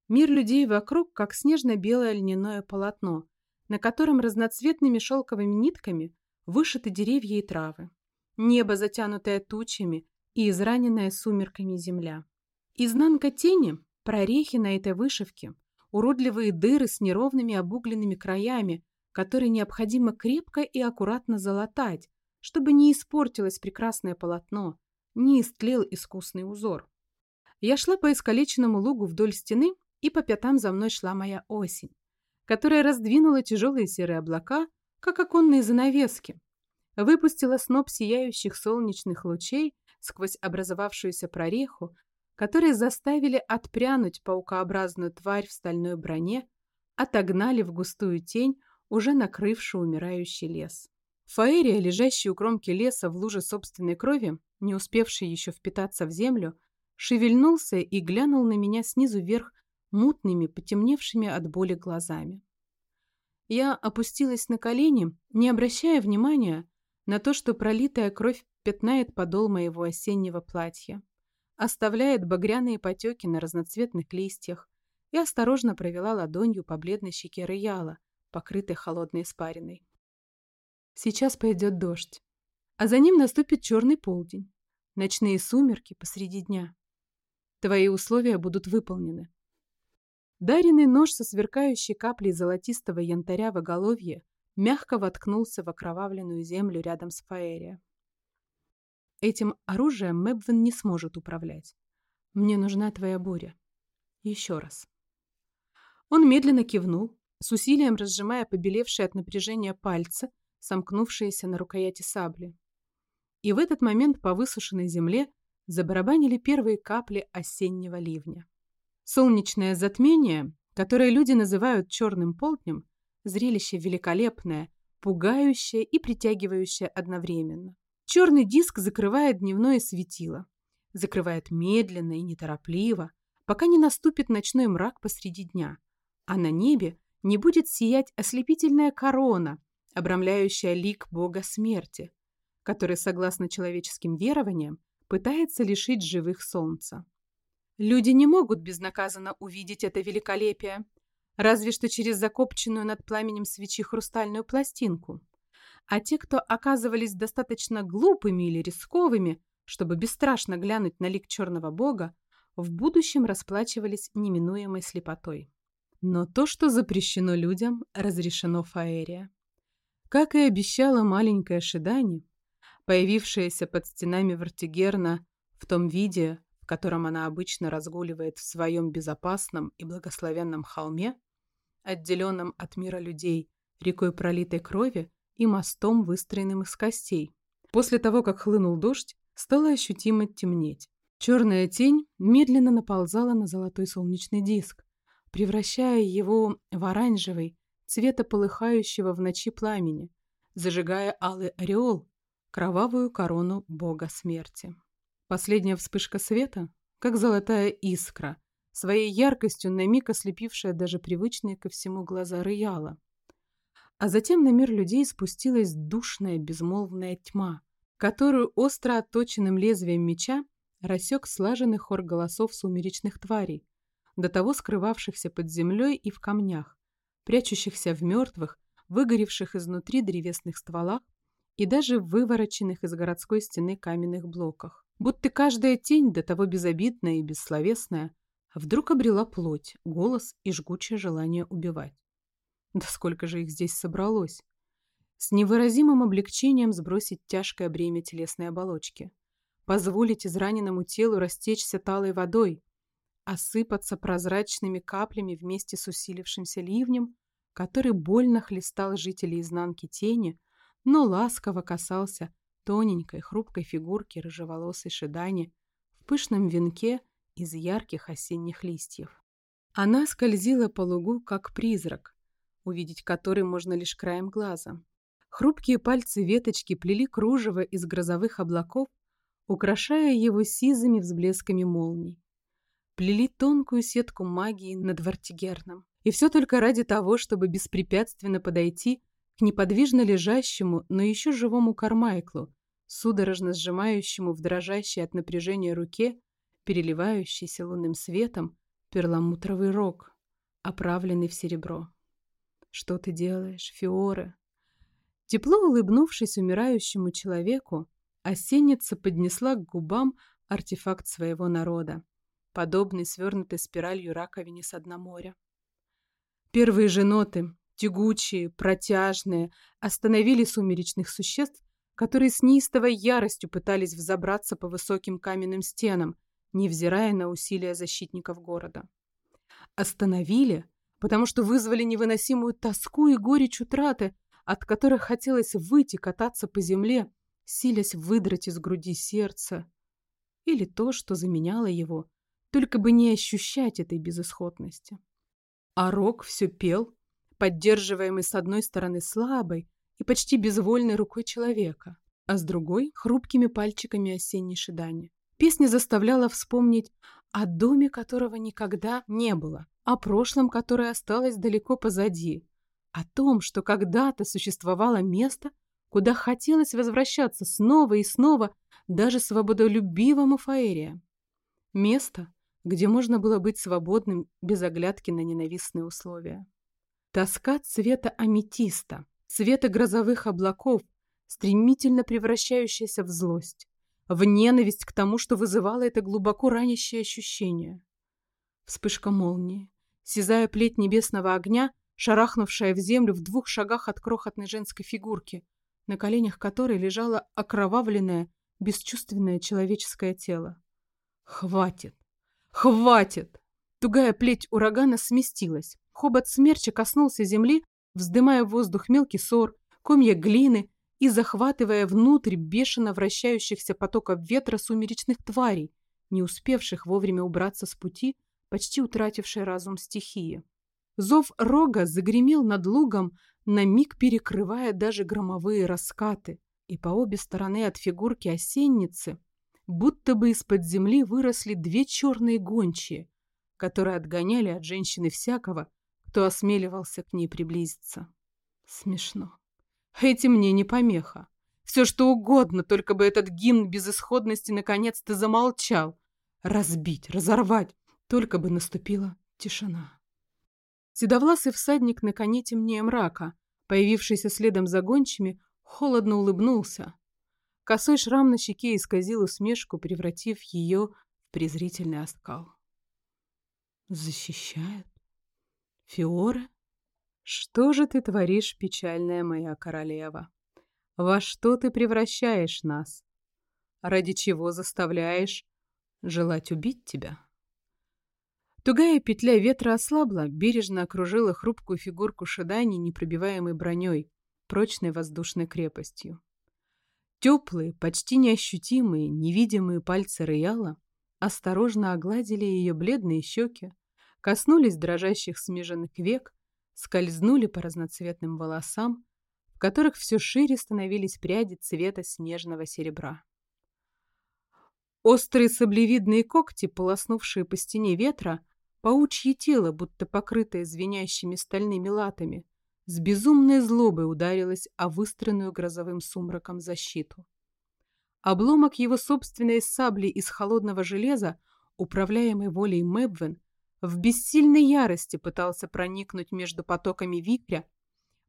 Мир людей вокруг, как снежно-белое льняное полотно, на котором разноцветными шелковыми нитками вышиты деревья и травы небо, затянутое тучами, и израненная сумерками земля. Изнанка тени – прорехи на этой вышивке, уродливые дыры с неровными обугленными краями, которые необходимо крепко и аккуратно залатать, чтобы не испортилось прекрасное полотно, не истлел искусный узор. Я шла по искалеченному лугу вдоль стены, и по пятам за мной шла моя осень, которая раздвинула тяжелые серые облака, как оконные занавески, выпустила сноп сияющих солнечных лучей сквозь образовавшуюся прореху, которые заставили отпрянуть паукообразную тварь в стальной броне, отогнали в густую тень, уже накрывшую умирающий лес. Фаэрия, лежащий у кромки леса в луже собственной крови, не успевший еще впитаться в землю, шевельнулся и глянул на меня снизу вверх мутными, потемневшими от боли глазами. Я опустилась на колени, не обращая внимания на то, что пролитая кровь пятнает подол моего осеннего платья, оставляет багряные потеки на разноцветных листьях и осторожно провела ладонью по бледной щеке Рояла, покрытой холодной испариной. Сейчас пойдет дождь, а за ним наступит черный полдень, ночные сумерки посреди дня. Твои условия будут выполнены. Даренный нож со сверкающей каплей золотистого янтаря в оголовье мягко воткнулся в окровавленную землю рядом с Фаэриа. Этим оружием Мэбвин не сможет управлять. Мне нужна твоя буря. Еще раз. Он медленно кивнул, с усилием разжимая побелевшие от напряжения пальцы, сомкнувшиеся на рукояти сабли. И в этот момент по высушенной земле забарабанили первые капли осеннего ливня. Солнечное затмение, которое люди называют черным полднем, Зрелище великолепное, пугающее и притягивающее одновременно. Черный диск закрывает дневное светило. Закрывает медленно и неторопливо, пока не наступит ночной мрак посреди дня. А на небе не будет сиять ослепительная корона, обрамляющая лик бога смерти, который, согласно человеческим верованиям, пытается лишить живых солнца. Люди не могут безнаказанно увидеть это великолепие, разве что через закопченную над пламенем свечи хрустальную пластинку. А те, кто оказывались достаточно глупыми или рисковыми, чтобы бесстрашно глянуть на лик черного бога, в будущем расплачивались неминуемой слепотой. Но то, что запрещено людям, разрешено Фаэрия. Как и обещала маленькая Шидани, появившаяся под стенами Вартигерна в том виде, в котором она обычно разгуливает в своем безопасном и благословенном холме, отделенном от мира людей рекой пролитой крови и мостом, выстроенным из костей. После того, как хлынул дождь, стало ощутимо темнеть. Черная тень медленно наползала на золотой солнечный диск, превращая его в оранжевый, цвета полыхающего в ночи пламени, зажигая алый ореол, кровавую корону бога смерти. Последняя вспышка света, как золотая искра, своей яркостью на миг ослепившая даже привычные ко всему глаза Рояла. А затем на мир людей спустилась душная безмолвная тьма, которую остро отточенным лезвием меча рассек слаженный хор голосов сумеречных тварей, до того скрывавшихся под землей и в камнях, прячущихся в мертвых, выгоревших изнутри древесных стволах и даже вывороченных из городской стены каменных блоках. Будто каждая тень, до того безобидная и бессловесная, вдруг обрела плоть, голос и жгучее желание убивать. Да сколько же их здесь собралось! С невыразимым облегчением сбросить тяжкое бремя телесной оболочки позволить израненному телу растечься талой водой, осыпаться прозрачными каплями вместе с усилившимся ливнем, который больно хлестал жителей изнанки тени, но ласково касался тоненькой хрупкой фигурки рыжеволосой Шидани в пышном венке из ярких осенних листьев. Она скользила по лугу, как призрак, увидеть который можно лишь краем глаза. Хрупкие пальцы веточки плели кружево из грозовых облаков, украшая его сизыми взблесками молний. Плели тонкую сетку магии над Вартигерном. И все только ради того, чтобы беспрепятственно подойти к неподвижно лежащему, но еще живому Кармайклу, судорожно сжимающему в дрожащей от напряжения руке, переливающийся лунным светом, перламутровый рог, оправленный в серебро. «Что ты делаешь, Фиоре?» Тепло улыбнувшись умирающему человеку, Осенница поднесла к губам артефакт своего народа, подобный свернутой спиралью раковине с дна моря. Первые же ноты, тягучие, протяжные, остановили сумеречных существ, которые с неистовой яростью пытались взобраться по высоким каменным стенам, невзирая на усилия защитников города. Остановили, потому что вызвали невыносимую тоску и горечь утраты, от которых хотелось выйти кататься по земле, силясь выдрать из груди сердце. Или то, что заменяло его, только бы не ощущать этой безысходности. А Рок все пел, поддерживаемый с одной стороны слабой и почти безвольной рукой человека, а с другой — хрупкими пальчиками осенней шидани. Песня заставляла вспомнить о доме, которого никогда не было, о прошлом, которое осталось далеко позади, о том, что когда-то существовало место, куда хотелось возвращаться снова и снова даже свободолюбивому Фаэрия. Место, где можно было быть свободным без оглядки на ненавистные условия. Тоска цвета аметиста, цвета грозовых облаков, стремительно превращающаяся в злость, в ненависть к тому, что вызывало это глубоко ранящее ощущение. Вспышка молнии, сизая плеть небесного огня, шарахнувшая в землю в двух шагах от крохотной женской фигурки — на коленях которой лежало окровавленное, бесчувственное человеческое тело. «Хватит! Хватит!» Тугая плеть урагана сместилась. Хобот смерча коснулся земли, вздымая в воздух мелкий сор, комья глины и захватывая внутрь бешено вращающихся потоков ветра сумеречных тварей, не успевших вовремя убраться с пути, почти утратившей разум стихии. Зов рога загремел над лугом, на миг перекрывая даже громовые раскаты, и по обе стороны от фигурки осенницы будто бы из-под земли выросли две черные гончие, которые отгоняли от женщины всякого, кто осмеливался к ней приблизиться. Смешно. Эти мне не помеха. Все что угодно, только бы этот гимн безысходности наконец-то замолчал. Разбить, разорвать, только бы наступила тишина. Седовласый всадник на коне темнее мрака, появившийся следом за гончими, холодно улыбнулся. Косой шрам на щеке исказил усмешку, превратив ее в презрительный оскал. «Защищают? Фиора? Что же ты творишь, печальная моя королева? Во что ты превращаешь нас? Ради чего заставляешь желать убить тебя?» Тугая петля ветра ослабла, бережно окружила хрупкую фигурку Шидани непробиваемой броней, прочной воздушной крепостью. Теплые, почти неощутимые, невидимые пальцы Рояла осторожно огладили ее бледные щеки, коснулись дрожащих смеженных век, скользнули по разноцветным волосам, в которых все шире становились пряди цвета снежного серебра. Острые саблевидные когти, полоснувшие по стене ветра, паучье тело, будто покрытое звенящими стальными латами, с безумной злобой ударилось о выстроенную грозовым сумраком защиту. Обломок его собственной сабли из холодного железа, управляемый волей Мэбвен, в бессильной ярости пытался проникнуть между потоками вихря,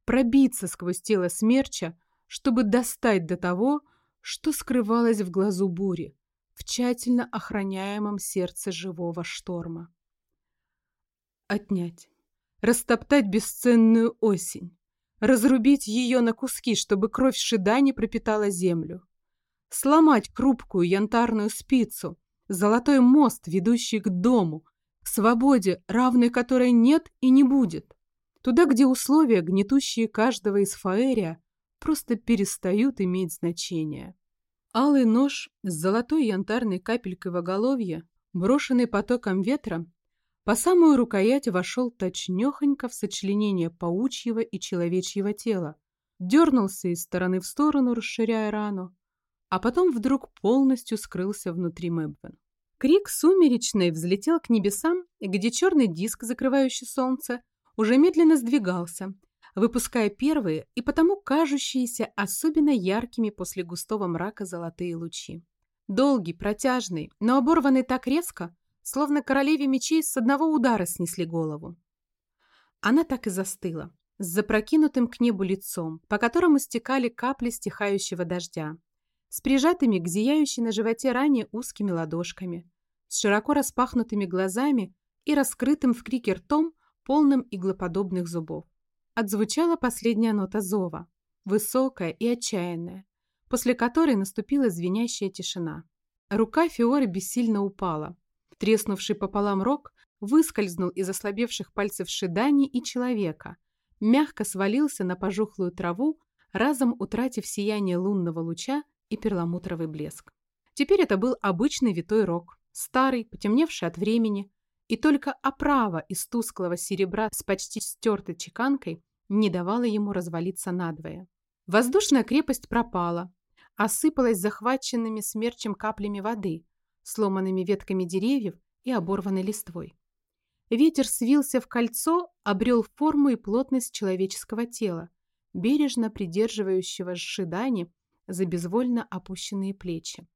пробиться сквозь тело смерча, чтобы достать до того, что скрывалось в глазу бури, в тщательно охраняемом сердце живого шторма. Отнять, растоптать бесценную осень, разрубить ее на куски, чтобы кровь шида не пропитала землю, сломать крупкую янтарную спицу, золотой мост, ведущий к дому, свободе, равной которой нет и не будет, туда, где условия, гнетущие каждого из фаэрия, просто перестают иметь значение. Алый нож с золотой янтарной капелькой в оголовье, брошенный потоком ветра, по самую рукоять вошел точнёхонько в сочленение паучьего и человечьего тела, дернулся из стороны в сторону, расширяя рану, а потом вдруг полностью скрылся внутри Мэбвен. Крик сумеречный взлетел к небесам, где черный диск, закрывающий солнце, уже медленно сдвигался, выпуская первые и потому кажущиеся особенно яркими после густого мрака золотые лучи. Долгий, протяжный, но оборванный так резко, словно королеве мечей с одного удара снесли голову. Она так и застыла, с запрокинутым к небу лицом, по которому стекали капли стихающего дождя, с прижатыми к зияющей на животе ране узкими ладошками, с широко распахнутыми глазами и раскрытым в крике ртом, полным иглоподобных зубов. Отзвучала последняя нота зова, высокая и отчаянная, после которой наступила звенящая тишина. Рука Фиоры бессильно упала. Треснувший пополам рог выскользнул из ослабевших пальцев Шидани и человека, мягко свалился на пожухлую траву, разом утратив сияние лунного луча и перламутровый блеск. Теперь это был обычный витой рог, старый, потемневший от времени, и только оправа из тусклого серебра с почти стертой чеканкой не давала ему развалиться надвое. Воздушная крепость пропала, осыпалась захваченными смерчем каплями воды, сломанными ветками деревьев и оборванной листвой. Ветер свился в кольцо, обрел форму и плотность человеческого тела, бережно придерживающего Шидани за безвольно опущенные плечи.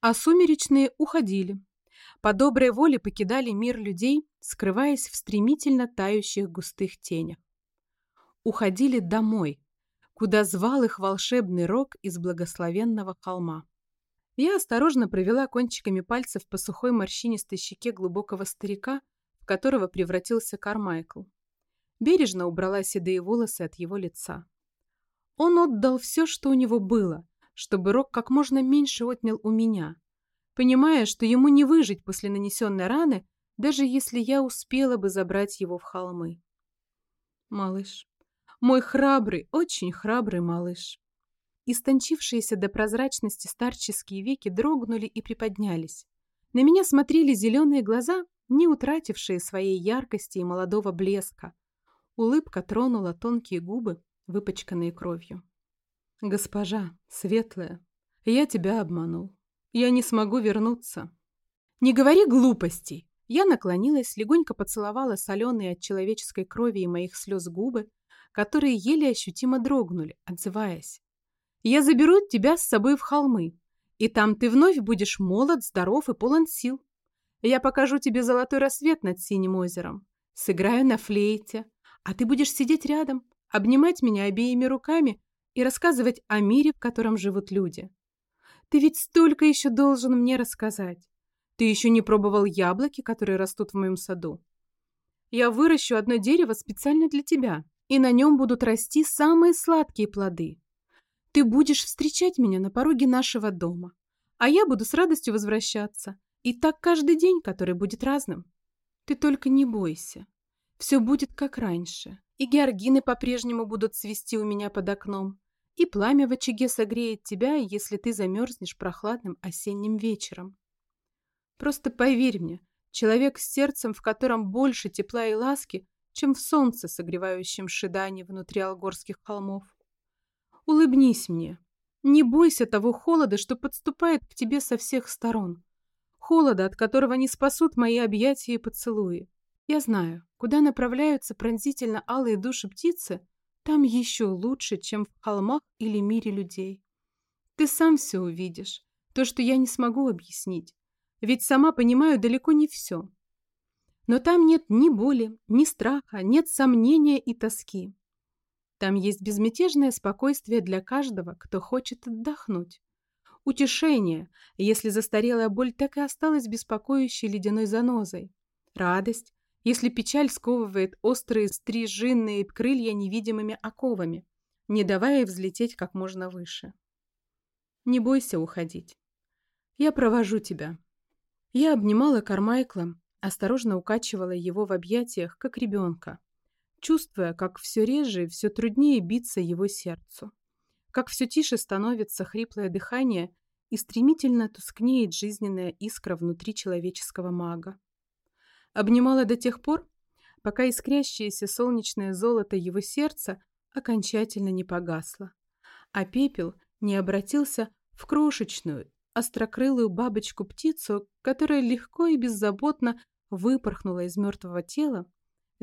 А сумеречные уходили. По доброй воле покидали мир людей, скрываясь в стремительно тающих густых тенях. Уходили домой, куда звал их волшебный рог из благословенного холма. Я осторожно провела кончиками пальцев по сухой морщинистой щеке глубокого старика, в которого превратился Кармайкл. Бережно убрала седые волосы от его лица. Он отдал все, что у него было, чтобы Рок как можно меньше отнял у меня, понимая, что ему не выжить после нанесенной раны, даже если я успела бы забрать его в холмы. Малыш. Мой храбрый, очень храбрый малыш. Истончившиеся до прозрачности старческие веки дрогнули и приподнялись. На меня смотрели зеленые глаза, не утратившие своей яркости и молодого блеска. Улыбка тронула тонкие губы, выпачканные кровью. «Госпожа, светлая, я тебя обманул. Я не смогу вернуться». «Не говори глупостей!» Я наклонилась, легонько поцеловала соленые от человеческой крови и моих слез губы, которые еле ощутимо дрогнули, отзываясь. «Я заберу тебя с собой в холмы, и там ты вновь будешь молод, здоров и полон сил. Я покажу тебе золотой рассвет над синим озером, сыграю на флейте, а ты будешь сидеть рядом, обнимать меня обеими руками и рассказывать о мире, в котором живут люди. Ты ведь столько еще должен мне рассказать. Ты еще не пробовал яблоки, которые растут в моем саду. Я выращу одно дерево специально для тебя, и на нем будут расти самые сладкие плоды. Ты будешь встречать меня на пороге нашего дома, а я буду с радостью возвращаться. И так каждый день, который будет разным. Ты только не бойся. Все будет как раньше. И георгины по-прежнему будут цвести у меня под окном. И пламя в очаге согреет тебя, если ты замерзнешь прохладным осенним вечером. Просто поверь мне, человек с сердцем, в котором больше тепла и ласки, чем в солнце, согревающем шидани внутри алгорских холмов. Улыбнись мне. Не бойся того холода, что подступает к тебе со всех сторон. Холода, от которого не спасут мои объятия и поцелуи. Я знаю, куда направляются пронзительно алые души птицы, там еще лучше, чем в холмах или мире людей. Ты сам все увидишь, то, что я не смогу объяснить. Ведь сама понимаю далеко не все. Но там нет ни боли, ни страха, нет сомнения и тоски. Там есть безмятежное спокойствие для каждого, кто хочет отдохнуть. Утешение, если застарелая боль так и осталась беспокоящей ледяной занозой. Радость, если печаль сковывает острые стрижинные крылья невидимыми оковами, не давая взлететь как можно выше. Не бойся уходить. Я провожу тебя. Я обнимала Кармайкла, осторожно укачивала его в объятиях, как ребенка чувствуя, как все реже и все труднее биться его сердцу, как все тише становится хриплое дыхание и стремительно тускнеет жизненная искра внутри человеческого мага. Обнимала до тех пор, пока искрящееся солнечное золото его сердца окончательно не погасло, а пепел не обратился в крошечную, острокрылую бабочку-птицу, которая легко и беззаботно выпорхнула из мертвого тела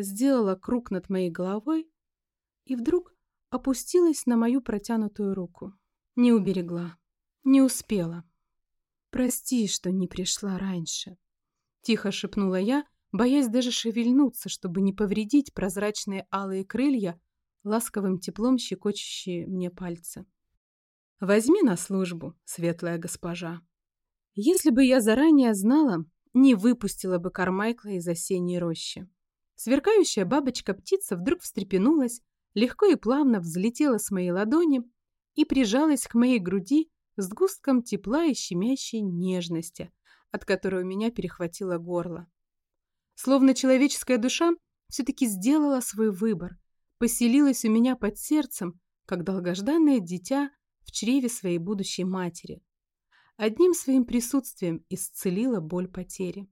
сделала круг над моей головой и вдруг опустилась на мою протянутую руку. Не уберегла, не успела. «Прости, что не пришла раньше», — тихо шепнула я, боясь даже шевельнуться, чтобы не повредить прозрачные алые крылья, ласковым теплом щекочущие мне пальцы. «Возьми на службу, светлая госпожа». Если бы я заранее знала, не выпустила бы Кармайкла из осенней рощи. Сверкающая бабочка-птица вдруг встрепенулась, легко и плавно взлетела с моей ладони и прижалась к моей груди с густком тепла и щемящей нежности, от которой у меня перехватило горло. Словно человеческая душа все-таки сделала свой выбор, поселилась у меня под сердцем, как долгожданное дитя в чреве своей будущей матери. Одним своим присутствием исцелила боль потери.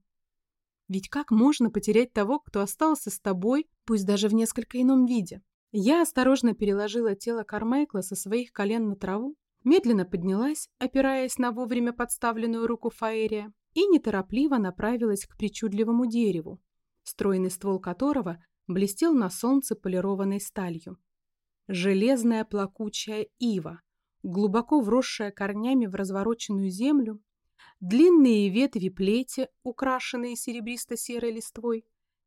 Ведь как можно потерять того, кто остался с тобой, пусть даже в несколько ином виде? Я осторожно переложила тело Кармайкла со своих колен на траву, медленно поднялась, опираясь на вовремя подставленную руку Фаэрия, и неторопливо направилась к причудливому дереву, стройный ствол которого блестел на солнце полированной сталью. Железная плакучая ива, глубоко вросшая корнями в развороченную землю, Длинные ветви плети, украшенные серебристо-серой листвой,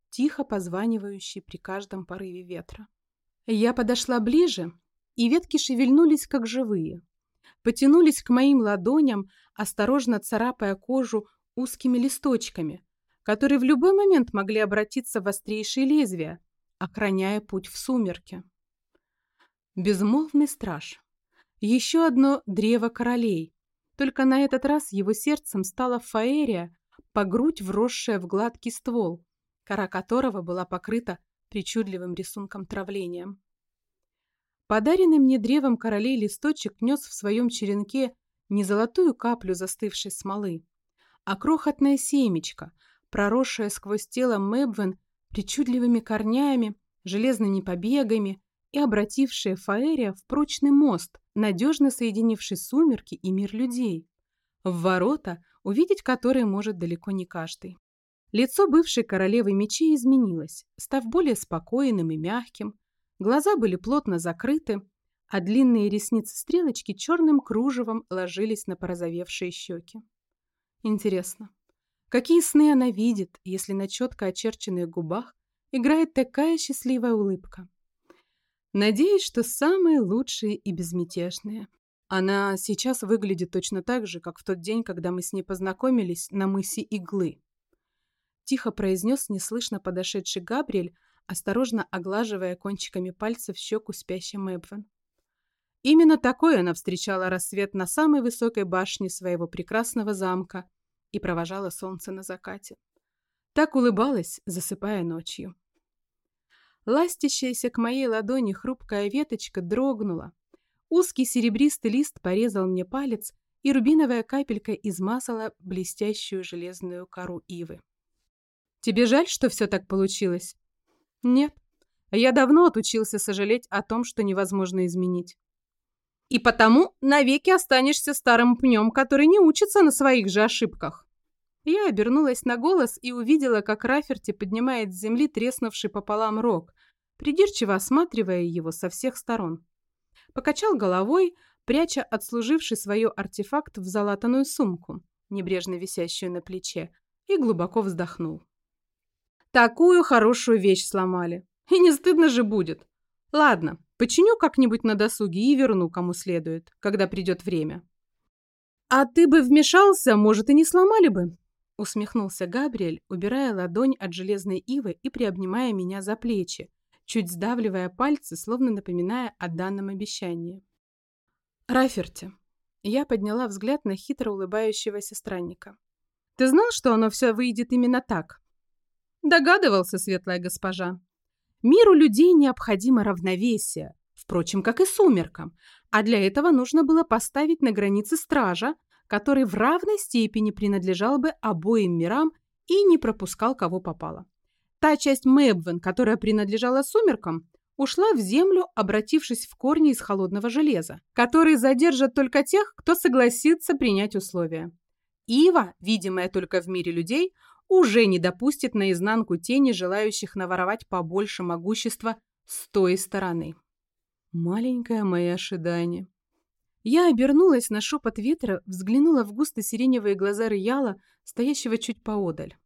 тихо позванивающие при каждом порыве ветра. Я подошла ближе, и ветки шевельнулись, как живые. Потянулись к моим ладоням, осторожно царапая кожу узкими листочками, которые в любой момент могли обратиться в острейшие лезвия, охраняя путь в сумерки. Безмолвный страж. Еще одно древо королей, только на этот раз его сердцем стала фаерия, по грудь вросшая в гладкий ствол, кора которого была покрыта причудливым рисунком травления. Подаренный мне древом королей листочек нес в своем черенке не золотую каплю застывшей смолы, а крохотное семечко, проросшее сквозь тело Мэбвен причудливыми корнями, железными побегами и обратившее Фаэрия в прочный мост, надежно соединивший сумерки и мир людей. В ворота, увидеть которые может далеко не каждый. Лицо бывшей королевы мечей изменилось, став более спокойным и мягким. Глаза были плотно закрыты, а длинные ресницы-стрелочки черным кружевом ложились на порозовевшие щеки. Интересно, какие сны она видит, если на четко очерченных губах играет такая счастливая улыбка? Надеюсь, что самые лучшие и безмятежные. Она сейчас выглядит точно так же, как в тот день, когда мы с ней познакомились на мысе Иглы. Тихо произнес неслышно подошедший Габриэль, осторожно оглаживая кончиками пальцев щеку спящей Мэбвен. Именно такой она встречала рассвет на самой высокой башне своего прекрасного замка и провожала солнце на закате. Так улыбалась, засыпая ночью. Ластящаяся к моей ладони хрупкая веточка дрогнула, Узкий серебристый лист порезал мне палец, и рубиновая капелька измазала блестящую железную кору ивы. «Тебе жаль, что все так получилось?» «Нет. Я давно отучился сожалеть о том, что невозможно изменить. И потому навеки останешься старым пнем, который не учится на своих же ошибках». Я обернулась на голос и увидела, как Раферти поднимает с земли треснувший пополам рог, придирчиво осматривая его со всех сторон покачал головой, пряча отслуживший свое артефакт в залатанную сумку, небрежно висящую на плече, и глубоко вздохнул. «Такую хорошую вещь сломали. И не стыдно же будет. Ладно, починю как-нибудь на досуге и верну кому следует, когда придет время». «А ты бы вмешался, может, и не сломали бы», усмехнулся Габриэль, убирая ладонь от железной ивы и приобнимая меня за плечи, чуть сдавливая пальцы, словно напоминая о данном обещании. «Раферти», я подняла взгляд на хитро улыбающегося странника. «Ты знал, что оно все выйдет именно так?» «Догадывался, светлая госпожа. Миру людей необходимо равновесие, впрочем, как и сумеркам, а для этого нужно было поставить на границе стража, который в равной степени принадлежал бы обоим мирам и не пропускал кого попало. Та часть Мэбвен, которая принадлежала сумеркам, ушла в землю, обратившись в корни из холодного железа, которые задержат только тех, кто согласится принять условия. Ива, видимая только в мире людей, уже не допустит наизнанку тени, желающих наворовать побольше могущества с той стороны. Маленькое мое ожидание. Я обернулась на шепот ветра, взглянула в густо-сиреневые глаза Рияла, стоящего чуть поодаль.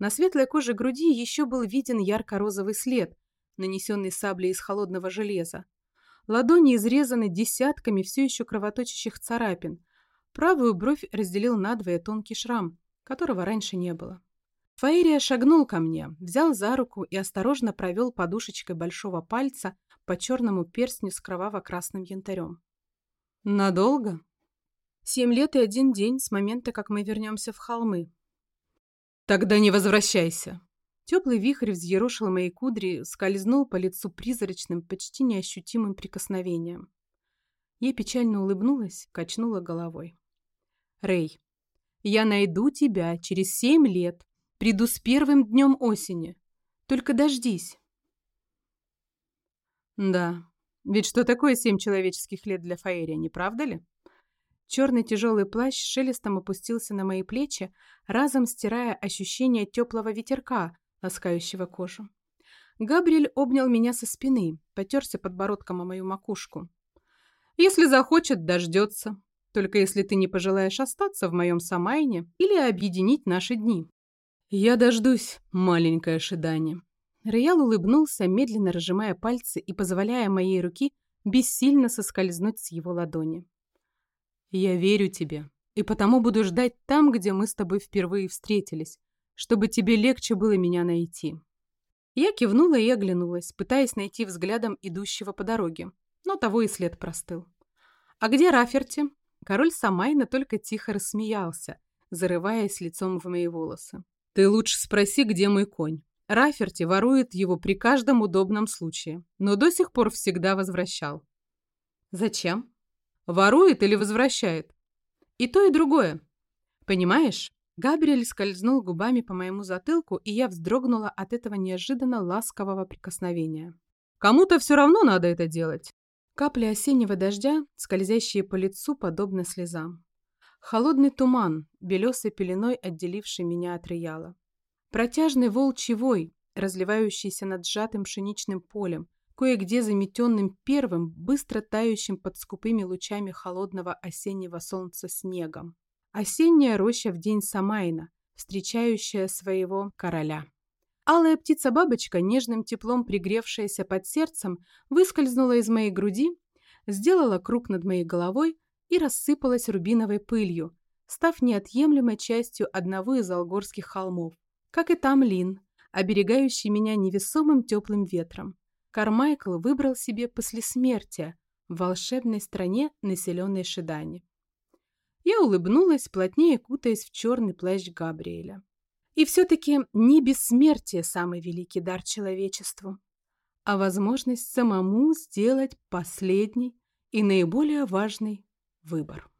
На светлой коже груди еще был виден ярко-розовый след, нанесенный саблей из холодного железа. Ладони изрезаны десятками все еще кровоточащих царапин. Правую бровь разделил надвое тонкий шрам, которого раньше не было. Фаерия шагнул ко мне, взял за руку и осторожно провел подушечкой большого пальца по черному перстню с кроваво-красным янтарем. «Надолго?» «Семь лет и один день с момента, как мы вернемся в холмы», «Тогда не возвращайся!» Теплый вихрь взъерошил мои кудри, скользнул по лицу призрачным, почти неощутимым прикосновением. Я печально улыбнулась, качнула головой. «Рэй, я найду тебя через семь лет, приду с первым днем осени. Только дождись!» «Да, ведь что такое семь человеческих лет для Фаэрия, не правда ли?» Черный тяжелый плащ шелестом опустился на мои плечи, разом стирая ощущение теплого ветерка, ласкающего кожу. Габриэль обнял меня со спины, потерся подбородком о мою макушку. «Если захочет, дождется. Только если ты не пожелаешь остаться в моем Самайне или объединить наши дни». «Я дождусь, маленькое ожидание». Роял улыбнулся, медленно разжимая пальцы и позволяя моей руки бессильно соскользнуть с его ладони. Я верю тебе, и потому буду ждать там, где мы с тобой впервые встретились, чтобы тебе легче было меня найти». Я кивнула и оглянулась, пытаясь найти взглядом идущего по дороге, но того и след простыл. «А где Раферти?» Король Самайна только тихо рассмеялся, зарываясь лицом в мои волосы. «Ты лучше спроси, где мой конь. Раферти ворует его при каждом удобном случае, но до сих пор всегда возвращал». «Зачем?» Ворует или возвращает? И то, и другое. Понимаешь? Габриэль скользнул губами по моему затылку, и я вздрогнула от этого неожиданно ласкового прикосновения. Кому-то все равно надо это делать. Капли осеннего дождя, скользящие по лицу, подобно слезам. Холодный туман, белесой пеленой отделивший меня от Рияла. Протяжный волчий вой, разливающийся над сжатым пшеничным полем, кое-где заметенным первым, быстро тающим под скупыми лучами холодного осеннего солнца снегом. Осенняя роща в день Самайна, встречающая своего короля. Алая птица-бабочка, нежным теплом пригревшаяся под сердцем, выскользнула из моей груди, сделала круг над моей головой и рассыпалась рубиновой пылью, став неотъемлемой частью одного из алгорских холмов. Как и там Лин, оберегающий меня невесомым теплым ветром. Кармайкл выбрал себе послесмертие в волшебной стране, населенной Шидани. Я улыбнулась, плотнее кутаясь в черный плащ Габриэля. И все-таки не бессмертие самый великий дар человечеству, а возможность самому сделать последний и наиболее важный выбор.